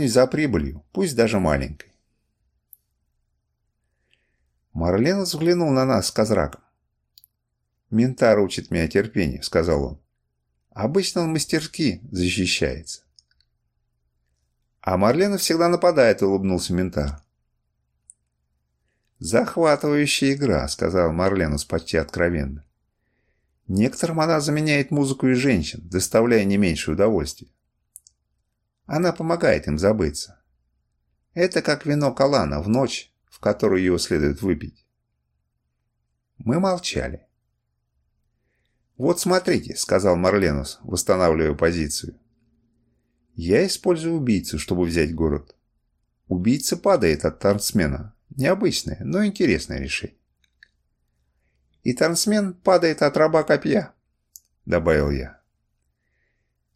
гонюсь за прибылью, пусть даже маленькой. Марлен взглянул на нас с Козраком. «Ментар учит меня терпению», — сказал он. «Обычно он мастерски защищается». «А Марлена всегда нападает», — улыбнулся Ментар. «Захватывающая игра», — сказал Марленус почти откровенно. «Некоторым она заменяет музыку и женщин, доставляя не меньше удовольствия. Она помогает им забыться. Это как вино Калана в ночь, в которую его следует выпить». Мы молчали. «Вот смотрите», — сказал Марленус, восстанавливая позицию. «Я использую убийцу, чтобы взять город. Убийца падает от торцмена, Необычное, но интересное решение. «И трансмен падает от раба копья», — добавил я.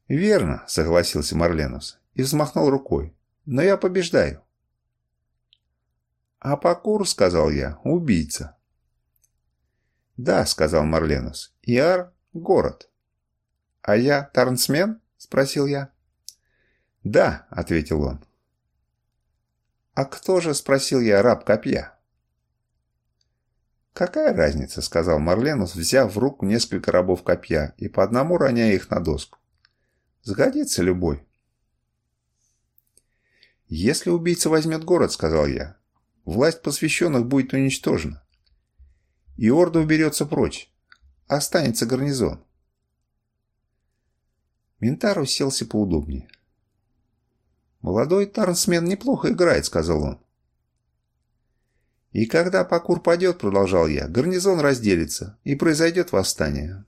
«Верно», — согласился Марленус и взмахнул рукой. «Но я побеждаю». «А Пакур, — сказал я, — убийца». «Да», — сказал Марленус, — «Иар — город». «А я Тарнсмен?» — спросил я. «Да», — ответил он. «А кто же?» – спросил я раб копья. «Какая разница?» – сказал Марленус, взяв в руку несколько рабов копья и по одному роняя их на доску. «Сгодится любой». «Если убийца возьмет город», – сказал я, – «власть посвященных будет уничтожена. И орда уберется прочь. Останется гарнизон». Ментар уселся поудобнее. «Молодой тарнсмен неплохо играет», — сказал он. «И когда Пакур падет, — продолжал я, — гарнизон разделится, и произойдет восстание».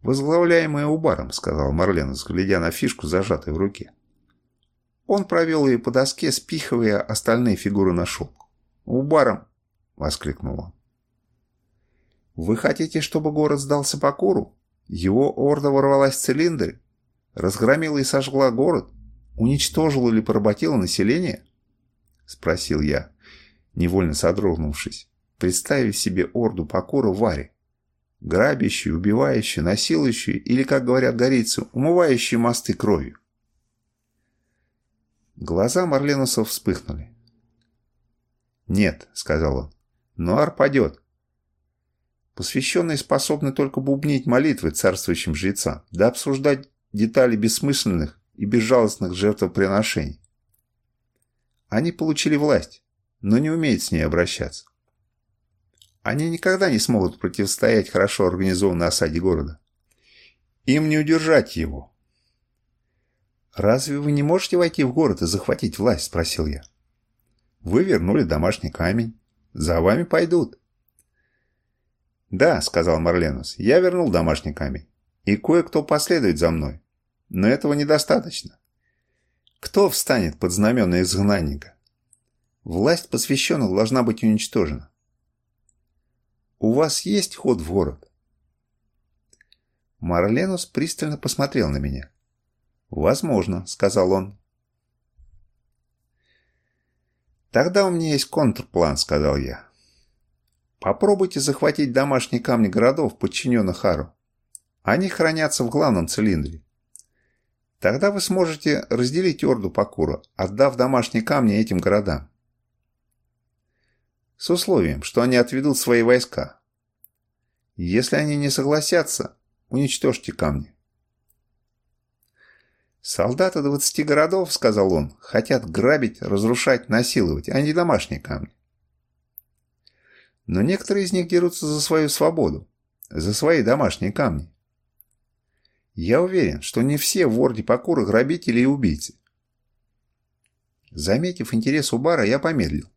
«Возглавляемое Убаром», — сказал Марленус, глядя на фишку, зажатой в руке. Он провел ее по доске, спихивая остальные фигуры на шелк. «Убаром!» — воскликнул он. «Вы хотите, чтобы город сдался Пакуру? Его орда ворвалась в цилиндры, разгромила и сожгла город, уничтожила или поработила население?» — спросил я, невольно содрогнувшись, представив себе орду покора Варе, грабящую, убивающую, насилующую или, как говорят горицы, умывающую мосты кровью. Глаза Марленусов вспыхнули. «Нет», — сказал он, — «Нуар падет. Посвященные способны только бубнить молитвы царствующим жрецам, да обсуждать детали бессмысленных и безжалостных жертвоприношений. Они получили власть, но не умеют с ней обращаться. Они никогда не смогут противостоять хорошо организованной осаде города. Им не удержать его. «Разве вы не можете войти в город и захватить власть?» – спросил я. «Вы вернули домашний камень. За вами пойдут». «Да», – сказал Марленус, – «я вернул домашний камень. И кое-кто последует за мной. Но этого недостаточно. Кто встанет под знамена изгнанника? Власть посвященных должна быть уничтожена. У вас есть ход в город? Марленус пристально посмотрел на меня. «Возможно», — сказал он. «Тогда у меня есть контрплан», — сказал я. «Попробуйте захватить домашние камни городов, подчиненных Ару. Они хранятся в главном цилиндре. Тогда вы сможете разделить Орду Пакура, отдав домашние камни этим городам. С условием, что они отведут свои войска. Если они не согласятся, уничтожьте камни. «Солдаты двадцати городов, — сказал он, — хотят грабить, разрушать, насиловать, а не домашние камни. Но некоторые из них дерутся за свою свободу, за свои домашние камни. Я уверен, что не все в Орде Покура грабители и убийцы. Заметив интерес у бара, я помедлил.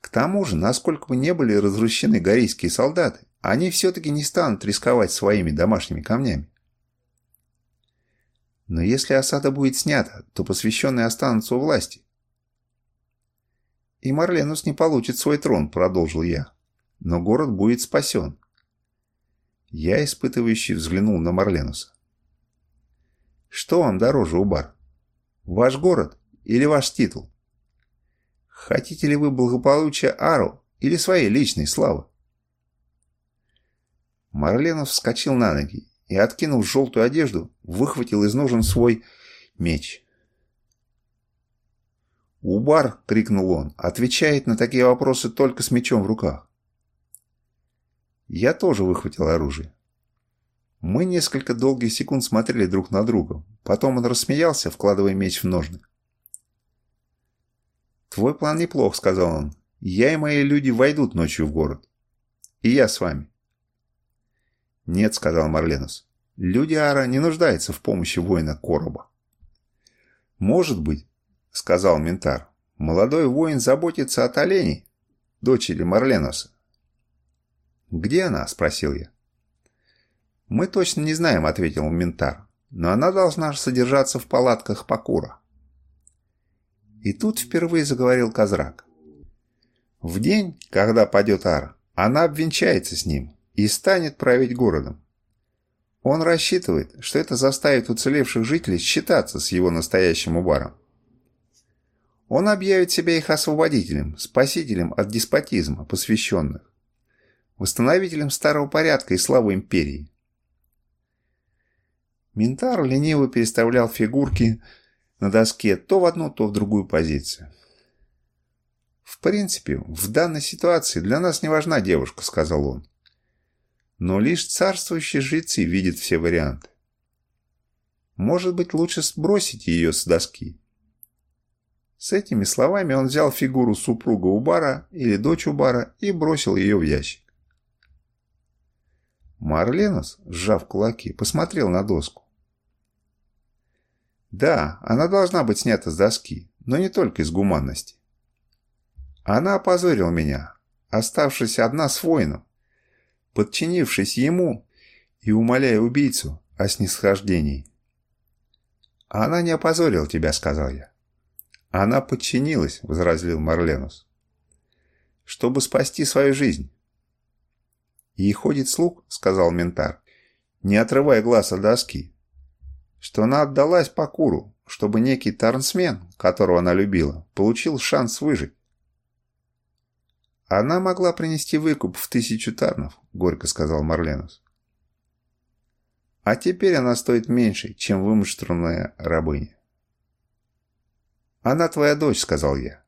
К тому же, насколько бы не были разрушены горейские солдаты, они все-таки не станут рисковать своими домашними камнями. Но если осада будет снята, то посвященные останутся у власти. И Марленус не получит свой трон, продолжил я. Но город будет спасен. Я, испытывающий, взглянул на Марленуса. «Что вам дороже, Убар? Ваш город или ваш титул? Хотите ли вы благополучия Ару или своей личной славы?» Марленов вскочил на ноги и, откинув желтую одежду, выхватил из ножен свой меч. «Убар!» — крикнул он. «Отвечает на такие вопросы только с мечом в руках». Я тоже выхватил оружие. Мы несколько долгих секунд смотрели друг на друга. Потом он рассмеялся, вкладывая меч в ножны. «Твой план неплох», — сказал он. «Я и мои люди войдут ночью в город. И я с вами». «Нет», — сказал Марленус. «Люди Ара не нуждаются в помощи воина Короба». «Может быть», — сказал Ментар. «Молодой воин заботится о оленей, дочери Марленуса». «Где она?» — спросил я. «Мы точно не знаем», — ответил Ментар. «Но она должна содержаться в палатках Пакура». И тут впервые заговорил Козрак. В день, когда падет Ар, она обвенчается с ним и станет править городом. Он рассчитывает, что это заставит уцелевших жителей считаться с его настоящим убаром. Он объявит себя их освободителем, спасителем от деспотизма, посвященных, восстановителем старого порядка и славы империи. Ментар лениво переставлял фигурки на доске то в одну, то в другую позицию. «В принципе, в данной ситуации для нас не важна девушка», — сказал он. «Но лишь царствующие жрецы видят все варианты. Может быть, лучше сбросить ее с доски». С этими словами он взял фигуру супруга Убара или дочь Убара и бросил ее в ящик. Марленос, сжав кулаки, посмотрел на доску. Да, она должна быть снята с доски, но не только из гуманности. Она опозорила меня, оставшись одна с воином, подчинившись ему и умоляя убийцу о снисхождении. «Она не опозорила тебя», — сказал я. «Она подчинилась», — возразил Марленус, — «чтобы спасти свою жизнь». «И ходит слух», — сказал Ментар, не отрывая глаз от доски, что она отдалась Пакуру, чтобы некий Тарнсмен, которого она любила, получил шанс выжить. «Она могла принести выкуп в тысячу тарнов», — горько сказал Марленус. «А теперь она стоит меньше, чем вымышленная рабыня». «Она твоя дочь», — сказал я.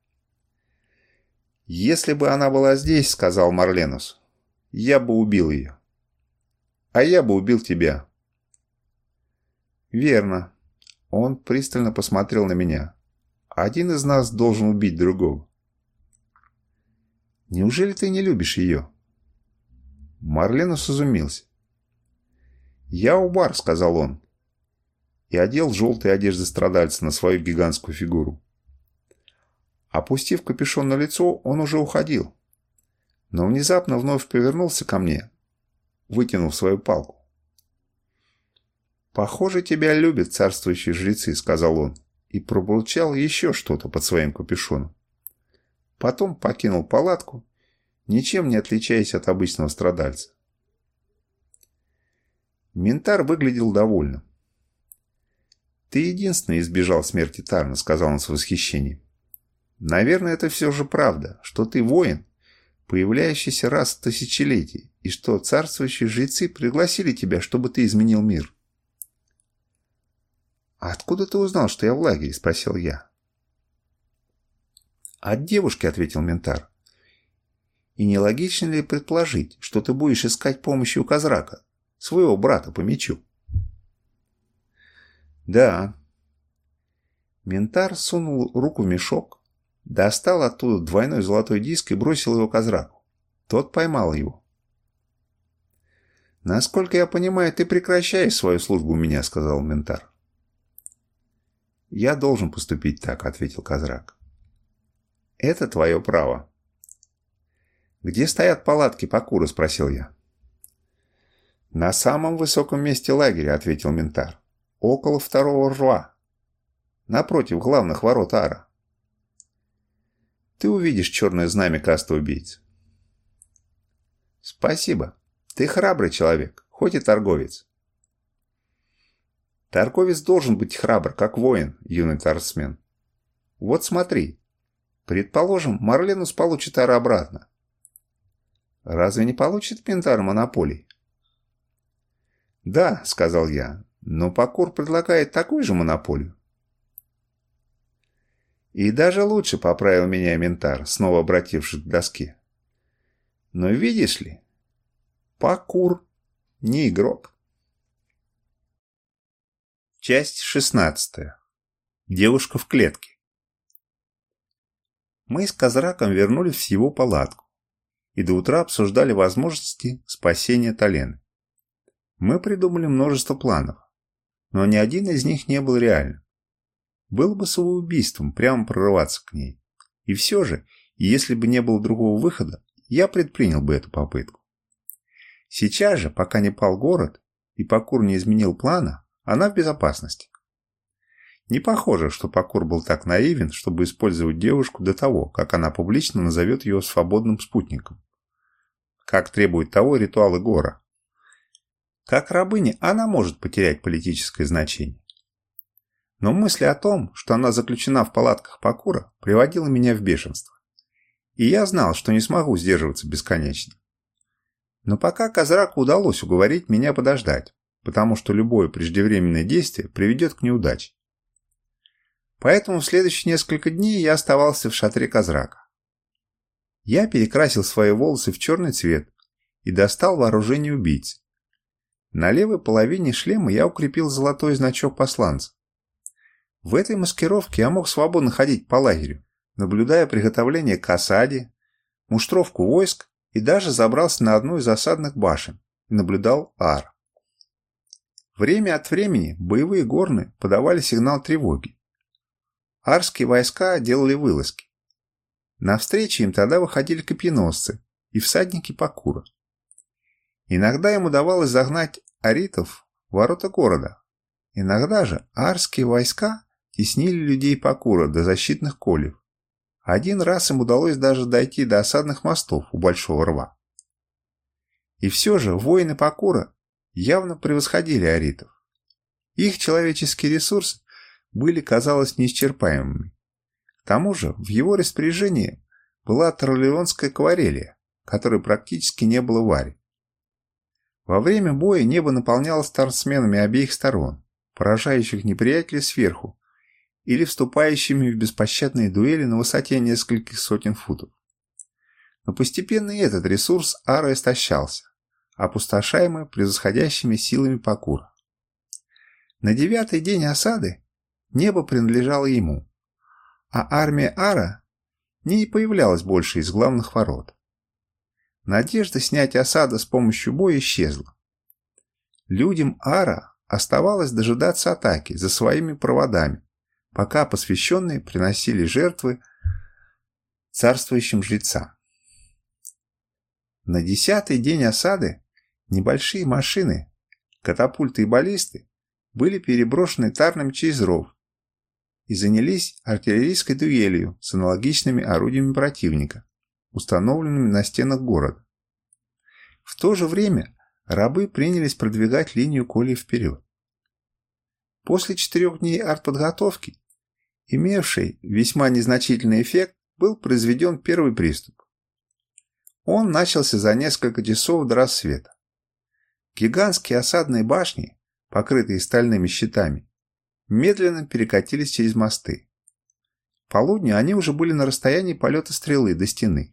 «Если бы она была здесь», — сказал Марленус, — «я бы убил ее». «А я бы убил тебя», «Верно». Он пристально посмотрел на меня. «Один из нас должен убить другого». «Неужели ты не любишь ее?» Марленус изумился. «Я Убар», — сказал он, и одел желтые одежды страдальца на свою гигантскую фигуру. Опустив капюшон на лицо, он уже уходил, но внезапно вновь повернулся ко мне, вытянув свою палку. «Похоже, тебя любят царствующие жрецы», — сказал он, и пробурчал еще что-то под своим капюшоном. Потом покинул палатку, ничем не отличаясь от обычного страдальца. Ментар выглядел довольным. «Ты единственный избежал смерти Тарна», — сказал он с восхищением. «Наверное, это все же правда, что ты воин, появляющийся раз в тысячелетие, и что царствующие жрецы пригласили тебя, чтобы ты изменил мир». «А откуда ты узнал, что я в лагере?» – спросил я. «От девушки», – ответил Ментар. «И не логично ли предположить, что ты будешь искать помощи у Козрака, своего брата по мечу?» «Да». Ментар сунул руку в мешок, достал оттуда двойной золотой диск и бросил его Козраку. Тот поймал его. «Насколько я понимаю, ты прекращаешь свою службу у меня», — сказал Ментар. «Я должен поступить так», — ответил Козрак. «Это твое право». «Где стоят палатки Пакура?» — спросил я. «На самом высоком месте лагеря», — ответил Ментар. «Около второго рва. Напротив главных ворот Ара. Ты увидишь черное знамя каста убийц». «Спасибо. Ты храбрый человек, хоть и торговец. Торговец должен быть храбр, как воин, юный торсмен. Вот смотри. Предположим, Марленус получит Ара обратно. Разве не получит Пентар монополий? Да, сказал я, но Покур предлагает такую же монополию. И даже лучше поправил меня Ментар, снова обратившись к доске. Но видишь ли, Пакур не игрок. Часть шестнадцатая. Девушка в клетке. Мы с Козраком вернулись в его палатку и до утра обсуждали возможности спасения Талены. Мы придумали множество планов, но ни один из них не был реальным. Было бы самоубийством прямо прорываться к ней. И все же, если бы не было другого выхода, я предпринял бы эту попытку. Сейчас же, пока не пал город и Покур не изменил плана, она в безопасности. Не похоже, что Покур был так наивен, чтобы использовать девушку до того, как она публично назовет ее свободным спутником. Как требует того ритуалы Гора. Как рабыня она может потерять политическое значение. Но мысль о том, что она заключена в палатках Покура, приводила меня в бешенство. И я знал, что не смогу сдерживаться бесконечно. Но пока Козраку удалось уговорить меня подождать, потому что любое преждевременное действие приведет к неудаче. Поэтому в следующие несколько дней я оставался в шатре Козрака. Я перекрасил свои волосы в черный цвет и достал вооружение убийцы. На левой половине шлема я укрепил золотой значок посланца. В этой маскировке я мог свободно ходить по лагерю, наблюдая приготовление к осаде, муштровку войск и даже забрался на одну из осадных башен и наблюдал ар. Время от времени боевые горны подавали сигнал тревоги, Арские войска делали вылазки. На встречи им тогда выходили копьеносцы и всадники Пакура. Иногда им удавалось загнать аритов в ворота города. Иногда же арские войска теснили людей Пакура до защитных колев. Один раз им удалось даже дойти до осадных мостов у Большого рва. И все же воины Пакура явно превосходили аритов. Их человеческий ресурс были, казалось, неисчерпаемыми. К тому же в его распоряжении была Торлеонская каварелия, которой практически не было в Аре. Во время боя небо наполнялось торсменами обеих сторон, поражающих неприятелей сверху или вступающими в беспощадные дуэли на высоте нескольких сотен футов. Но постепенно этот ресурс Ара истощался, опустошаемый превосходящими силами Пакура. На девятый день осады Небо принадлежало ему, а армия Ара не появлялась больше из главных ворот. Надежда снять осаду с помощью боя исчезла. Людям Ара оставалось дожидаться атаки за своими проводами, пока посвященные приносили жертвы царствующим жрецам. На десятый день осады небольшие машины, катапульты и баллисты были переброшены Тарном через ров и занялись артиллерийской дуэлью с аналогичными орудиями противника, установленными на стенах города. В то же время рабы принялись продвигать линию Коли вперед. После четырех дней артподготовки, имевший весьма незначительный эффект, был произведен первый приступ. Он начался за несколько часов до рассвета. Гигантские осадные башни, покрытые стальными щитами, медленно перекатились через мосты. К полудню они уже были на расстоянии полета стрелы до стены.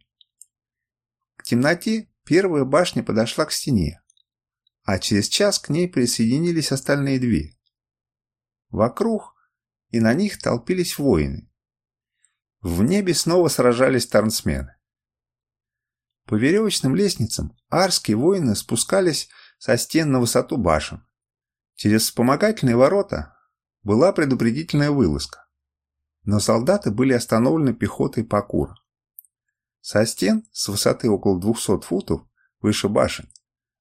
К темноте первая башня подошла к стене, а через час к ней присоединились остальные две. Вокруг и на них толпились воины. В небе снова сражались тарнсмены. По веревочным лестницам арские воины спускались со стен на высоту башен. Через вспомогательные ворота была предупредительная вылазка. Но солдаты были остановлены пехотой Пакура. Со стен, с высоты около 200 футов, выше башен,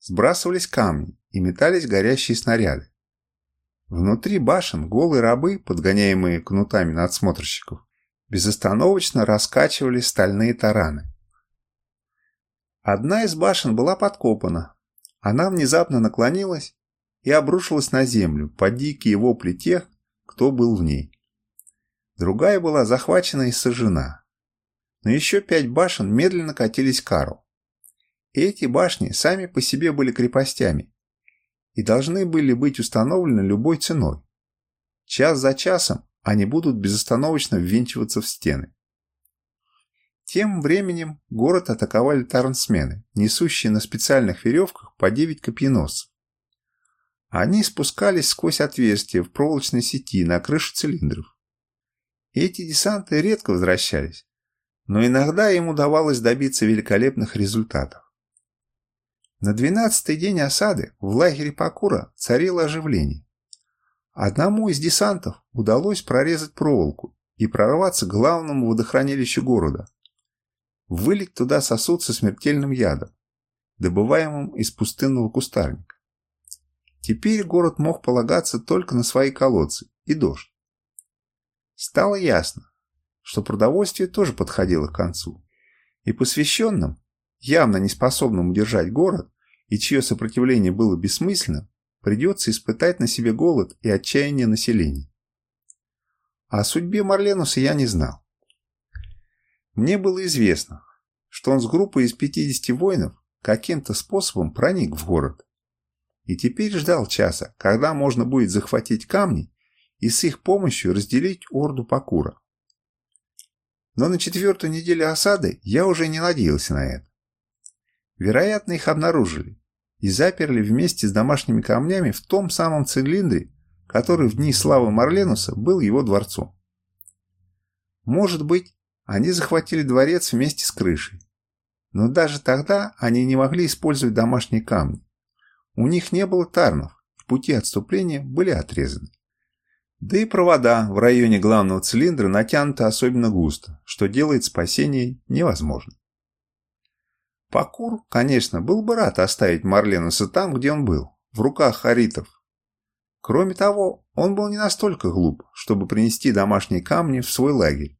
сбрасывались камни и метались горящие снаряды. Внутри башен голые рабы, подгоняемые кнутами надсмотрщиков, безостановочно раскачивали стальные тараны. Одна из башен была подкопана. Она внезапно наклонилась и обрушилась на землю под дикие вопли тех, кто был в ней. Другая была захвачена и сожжена. Но еще пять башен медленно катились к Ару. эти башни сами по себе были крепостями и должны были быть установлены любой ценой. Час за часом они будут безостановочно ввинчиваться в стены. Тем временем город атаковали тарнсмены, несущие на специальных веревках по 9 копьеносцев. Они спускались сквозь отверстия в проволочной сети на крышу цилиндров. Эти десанты редко возвращались, но иногда им удавалось добиться великолепных результатов. На двенадцатый день осады в лагере Пакура царило оживление. Одному из десантов удалось прорезать проволоку и прорваться к главному водохранилищу города. Вылить туда сосуд со смертельным ядом, добываемым из пустынного кустарника. Теперь город мог полагаться только на свои колодцы и дождь. Стало ясно, что продовольствие тоже подходило к концу, и посвященным, явно не способным удержать город, и чье сопротивление было бессмысленным, придется испытать на себе голод и отчаяние населения. О судьбе Марленуса я не знал. Мне было известно, что он с группой из 50 воинов каким-то способом проник в город и теперь ждал часа, когда можно будет захватить камни и с их помощью разделить орду Пакура. Но на четвертую неделю осады я уже не надеялся на это. Вероятно, их обнаружили и заперли вместе с домашними камнями в том самом цилиндре, который в дни славы Марленуса был его дворцом. Может быть, они захватили дворец вместе с крышей. Но даже тогда они не могли использовать домашние камни. У них не было тарнов, пути отступления были отрезаны. Да и провода в районе главного цилиндра натянуты особенно густо, что делает спасение невозможным. Пакур, конечно, был бы рад оставить Марленуса там, где он был, в руках харитов. Кроме того, он был не настолько глуп, чтобы принести домашние камни в свой лагерь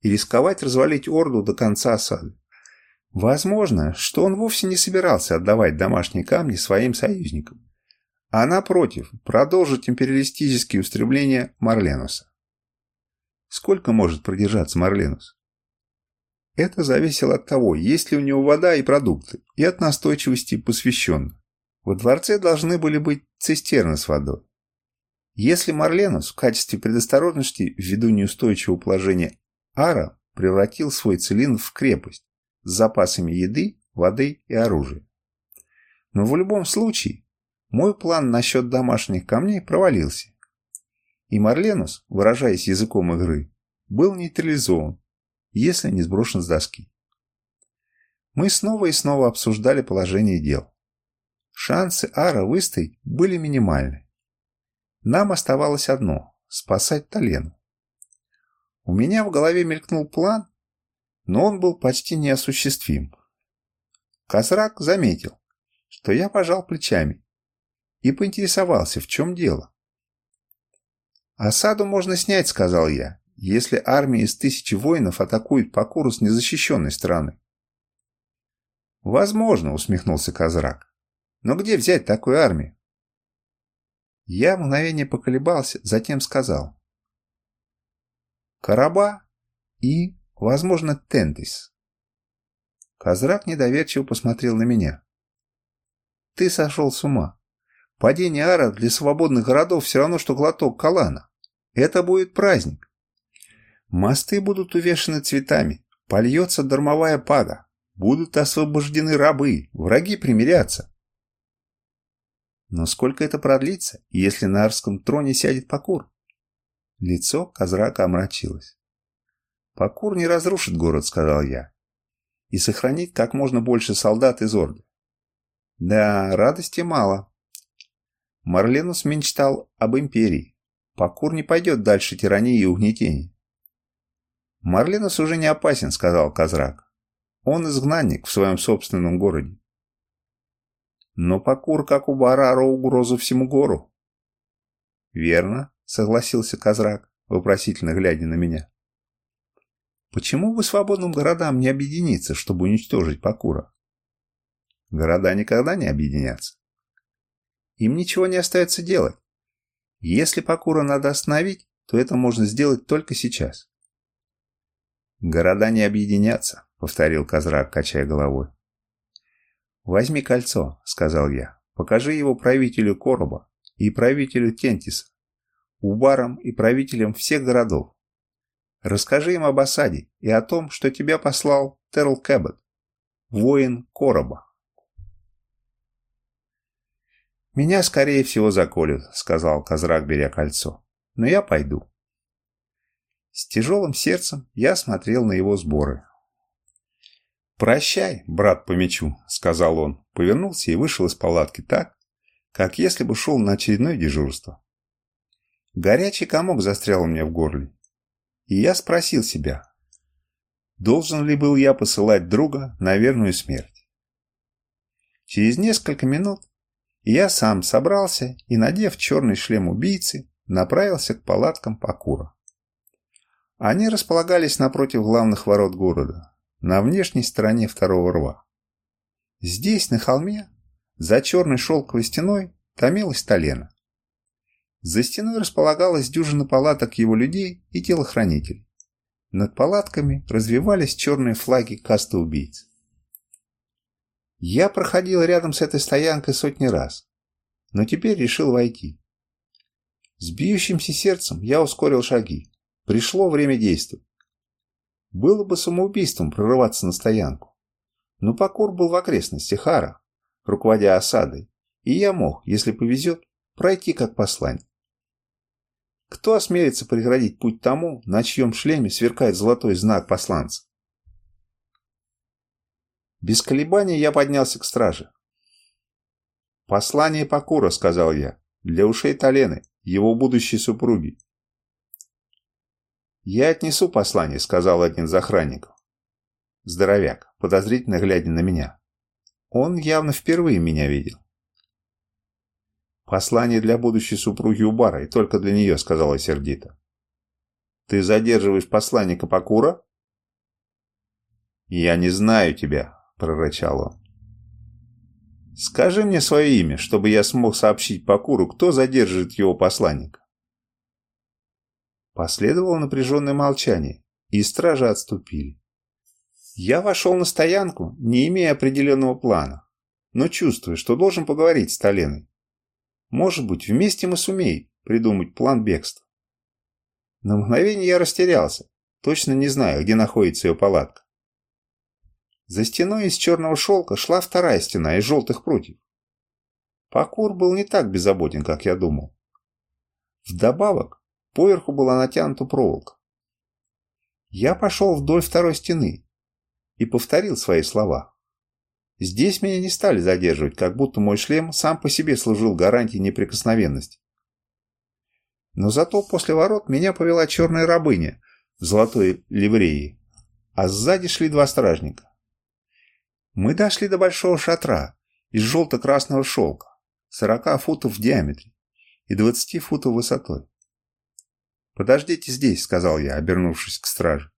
и рисковать развалить Орду до конца осады. Возможно, что он вовсе не собирался отдавать домашние камни своим союзникам, а напротив, продолжить империалистические устремления Марленуса. Сколько может продержаться Марленус? Это зависело от того, есть ли у него вода и продукты, и от настойчивости посвященных. Во дворце должны были быть цистерны с водой. Если Марленус в качестве предосторожности ввиду неустойчивого положения Ара превратил свой цилиндр в крепость с запасами еды, воды и оружия. Но в любом случае мой план насчет домашних камней провалился. И Марленус, выражаясь языком игры, был нейтрализован, если не сброшен с доски. Мы снова и снова обсуждали положение дел. Шансы Ара выстоять были минимальны. Нам оставалось одно – спасать Талену. У меня в голове мелькнул план, но он был почти неосуществим. Козрак заметил, что я пожал плечами и поинтересовался, в чем дело. «Осаду можно снять», — сказал я, «если армия из тысячи воинов атакует Пакуру с незащищенной стороны». «Возможно», — усмехнулся Козрак. «Но где взять такую армию?» Я мгновение поколебался, затем сказал. «Караба и, возможно, Тентис». Козрак недоверчиво посмотрел на меня. «Ты сошел с ума. Падение Ара для свободных городов все равно, что глоток калана. Это будет праздник. Мосты будут увешаны цветами, польется дармовая пага, будут освобождены рабы, враги примирятся. Но сколько это продлится, если на арском троне сядет Пакур? Лицо Козрака омрачилось. «Пакур не разрушит город», — сказал я, — «и сохранит как можно больше солдат из Орды». «Да, радости мало», Марленус мечтал об империи. Покур не пойдет дальше тирании и угнетений. «Марленус уже не опасен», — сказал Козрак. «Он изгнанник в своем собственном городе». «Но Покур, как у Барара, угрозу всему гору». «Верно», — согласился Козрак, вопросительно глядя на меня. «Почему бы свободным городам не объединиться, чтобы уничтожить Покура?» «Города никогда не объединятся. Им ничего не остается делать. Если Пакура надо остановить, то это можно сделать только сейчас. «Города не объединятся», — повторил Козрак, качая головой. «Возьми кольцо», — сказал я. «Покажи его правителю Короба и правителю Тентиса. убарам и правителям всех городов. Расскажи им об осаде и о том, что тебя послал Терл Кэббет, воин Короба. «Меня, скорее всего, заколют», — сказал Козрак, беря кольцо. «Но я пойду». С тяжелым сердцем я смотрел на его сборы. «Прощай, брат по мечу», — сказал он, повернулся и вышел из палатки так, как если бы шел на очередное дежурство. Горячий комок застрял у меня в горле. И я спросил себя, должен ли был я посылать друга на верную смерть. Через несколько минут я сам собрался и, надев черный шлем убийцы, направился к палаткам Пакура. Они располагались напротив главных ворот города, на внешней стороне второго рва. Здесь, на холме, за черной шелковой стеной, томилась Толена. За стеной располагалась дюжина палаток его людей и телохранителей. Над палатками развивались черные флаги касты убийц. Я проходил рядом с этой стоянкой сотни раз, но теперь решил войти. С бьющимся сердцем я ускорил шаги. Пришло время действовать. Было бы самоубийством прорываться на стоянку. Но Покур был в окрестностях Хара, руководя осадой, и я мог, если повезет, пройти как посланник. Кто осмелится преградить путь тому, на чьем шлеме сверкает золотой знак посланца? Без колебаний я поднялся к страже. «Послание Покура», — сказал я, — «для ушей Талены, его будущей супруги». «Я отнесу послание», — сказал один из охранников. Здоровяк, подозрительно глядя на меня. Он явно впервые меня видел. «Послание для будущей супруги Убара, и только для нее», — сказала сердито. «Ты задерживаешь посланника Покура?» «Я не знаю тебя», — прорычал он. «Скажи мне свое имя, чтобы я смог сообщить Покуру, кто задерживает его посланника». Последовало напряженное молчание, и стражи отступили. Я вошел на стоянку, не имея определенного плана, но чувствуя, что должен поговорить с Толеной. Может быть, вместе мы сумеем придумать план бегства. На мгновение я растерялся, точно не знаю, где находится ее палатка. За стеной из черного шелка шла вторая стена из желтых прутьев. Покур был не так беззаботен, как я думал. Вдобавок, поверху была натянута проволока. Я пошел вдоль второй стены и повторил свои слова. Здесь меня не стали задерживать, как будто мой шлем сам по себе служил гарантией неприкосновенности. Но зато после ворот меня повела черная рабыня в золотой ливреи, а сзади шли два стражника. Мы дошли до большого шатра из желто-красного шелка, 40 футов в диаметре и 20 футов высотой. «Подождите здесь», — сказал я, обернувшись к страже.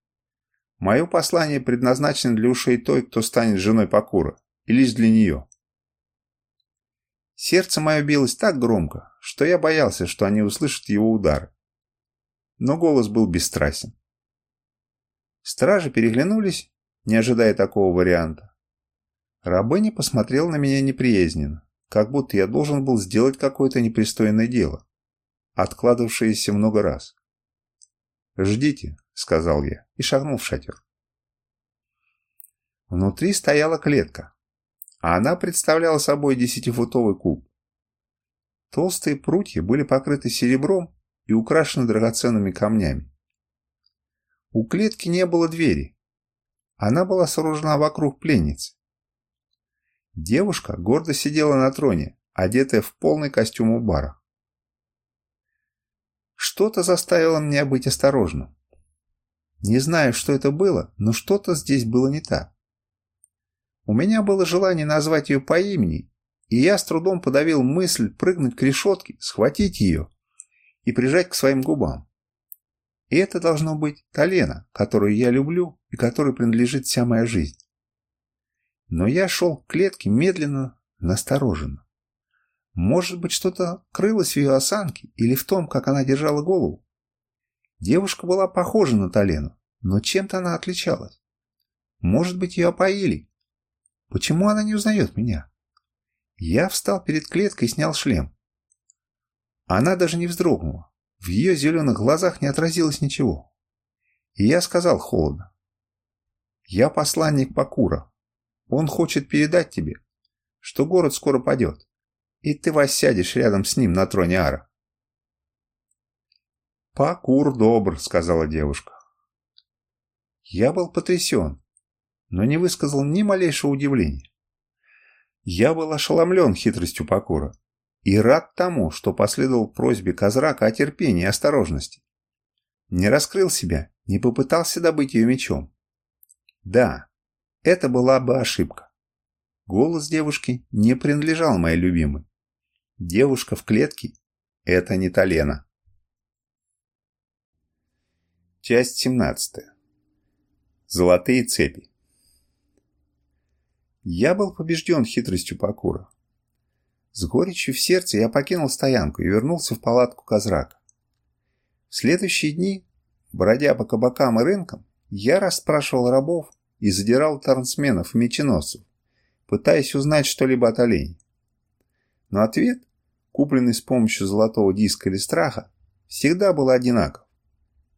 «Мое послание предназначено для ушей той, кто станет женой Покура, и лишь для нее». Сердце мое билось так громко, что я боялся, что они услышат его удар. Но голос был бесстрастен. Стражи переглянулись, не ожидая такого варианта. Рабыня посмотрел на меня неприязненно, как будто я должен был сделать какое-то непристойное дело, откладывавшееся много раз. «Ждите», — сказал я и шагнул в шатер. Внутри стояла клетка, а она представляла собой десятифутовый куб. Толстые прутья были покрыты серебром и украшены драгоценными камнями. У клетки не было двери. Она была сооружена вокруг пленницы. Девушка гордо сидела на троне, одетая в полный костюм у бара. Что-то заставило меня быть осторожным. Не знаю, что это было, но что-то здесь было не так. У меня было желание назвать ее по имени, и я с трудом подавил мысль прыгнуть к решетке, схватить ее и прижать к своим губам. И это должно быть Талена, которую я люблю и которой принадлежит вся моя жизнь. Но я шел к клетке медленно, настороженно. Может быть, что-то крылось в ее осанке или в том, как она держала голову. Девушка была похожа на Талену, но чем-то она отличалась. Может быть, ее опоили. Почему она не узнает меня? Я встал перед клеткой и снял шлем. Она даже не вздрогнула, В ее зеленых глазах не отразилось ничего. И я сказал холодно. «Я посланник Пакура. Он хочет передать тебе, что город скоро падет, и ты воссядешь рядом с ним на троне Ара». «Пакур добр», — сказала девушка. Я был потрясен, но не высказал ни малейшего удивления. Я был ошеломлен хитростью Пакура и рад тому, что последовал просьбе Козрака о терпении и осторожности. Не раскрыл себя, не попытался добыть ее мечом. Да, это была бы ошибка. Голос девушки не принадлежал моей любимой. Девушка в клетке – это не Талена. Часть 17. Золотые цепи. Я был побежден хитростью Пакура. С горечью в сердце я покинул стоянку и вернулся в палатку Козрака. В следующие дни, бродя по кабакам и рынкам, я расспрашивал рабов и задирал трансменов и меченосцев, пытаясь узнать что-либо от оленей. Но ответ, купленный с помощью золотого диска или страха, всегда был одинаков.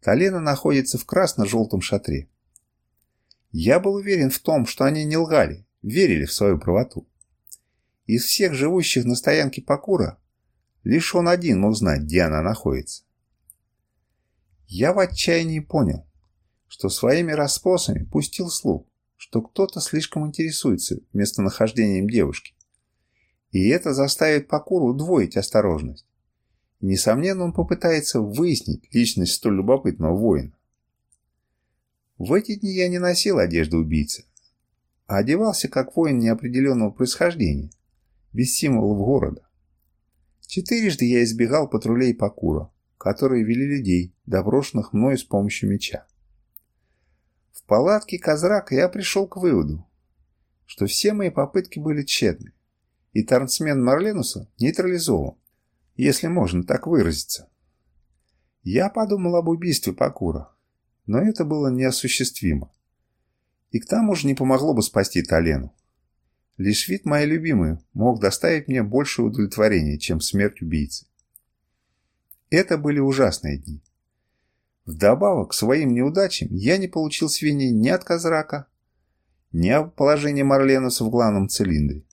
Колено находится в красно-желтом шатре. Я был уверен в том, что они не лгали, верили в свою правоту. Из всех живущих на стоянке Пакура лишь он один мог знать, где она находится. Я в отчаянии понял, что своими расспросами пустил слух, что кто-то слишком интересуется местонахождением девушки. И это заставит Пакуру удвоить осторожность. Несомненно, он попытается выяснить личность столь любопытного воина. В эти дни я не носил одежды убийцы, а одевался как воин неопределенного происхождения, без символов города. Четырежды я избегал патрулей Пакура, которые вели людей, доброшенных мною с помощью меча. В палатке Козрака я пришел к выводу, что все мои попытки были тщетны, и торнсмен Марленуса нейтрализован, если можно так выразиться. Я подумал об убийстве Пакура, но это было неосуществимо. И к тому же не помогло бы спасти Талену. Лишь вид моей любимой мог доставить мне большее удовлетворение, чем смерть убийцы. Это были ужасные дни. Вдобавок к своим неудачам я не получил свиней ни от Козрака, ни о положении Марленуса в главном цилиндре.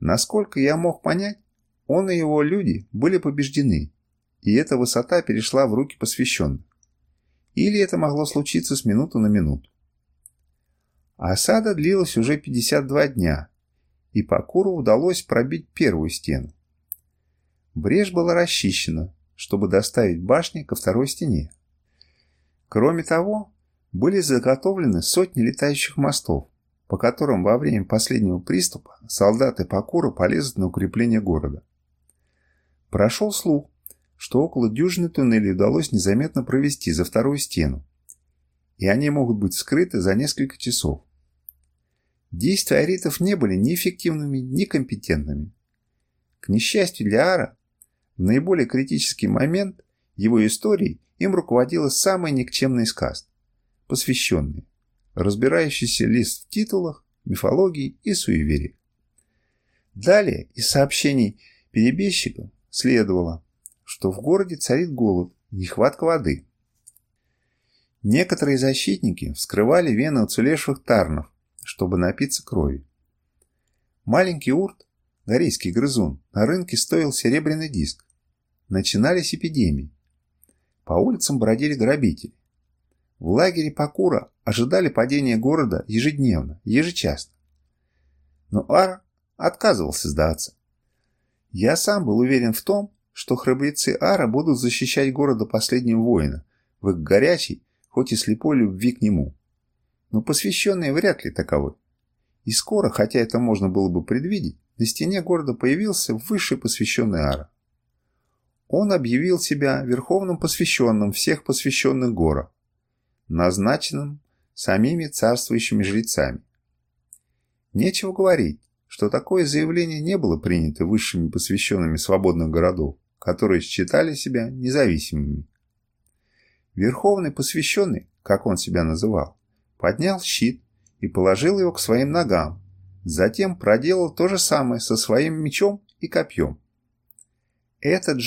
Насколько я мог понять, он и его люди были побеждены, и эта высота перешла в руки посвященных. Или это могло случиться с минуты на минуту. Осада длилась уже 52 дня, и Пакуру удалось пробить первую стену. Брешь была расчищена, чтобы доставить башни ко второй стене. Кроме того, были заготовлены сотни летающих мостов, по которым во время последнего приступа солдаты Пакура полезут на укрепление города. Прошел слух, что около дюжины туннелей удалось незаметно провести за вторую стену, и они могут быть скрыты за несколько часов. Действия аритов не были ни эффективными, ни компетентными. К несчастью для Ара, в наиболее критический момент его истории им руководила самая никчемная из каст – посвященные, разбирающийся лист в титулах, мифологии и суеверии. Далее из сообщений перебежчиков следовало, что в городе царит голод нехватка воды. Некоторые защитники вскрывали вены уцелевших тарнов, чтобы напиться крови. Маленький урт, горейский грызун, на рынке стоил серебряный диск. Начинались эпидемии. По улицам бродили грабители. В лагере Пакура ожидали падения города ежедневно, ежечасно. Но Ар отказывался сдаться. Я сам был уверен в том, что храбрецы Ара будут защищать город до последнего воина, в их горячей, хоть и слепой любви к нему но посвященные вряд ли таковы. И скоро, хотя это можно было бы предвидеть, на стене города появился высший посвященный Ара. Он объявил себя верховным посвященным всех посвященных гора, назначенным самими царствующими жрецами. Нечего говорить, что такое заявление не было принято высшими посвященными свободных городов, которые считали себя независимыми. Верховный посвященный, как он себя называл, поднял щит и положил его к своим ногам. Затем проделал то же самое со своим мечом и копьем. Этот же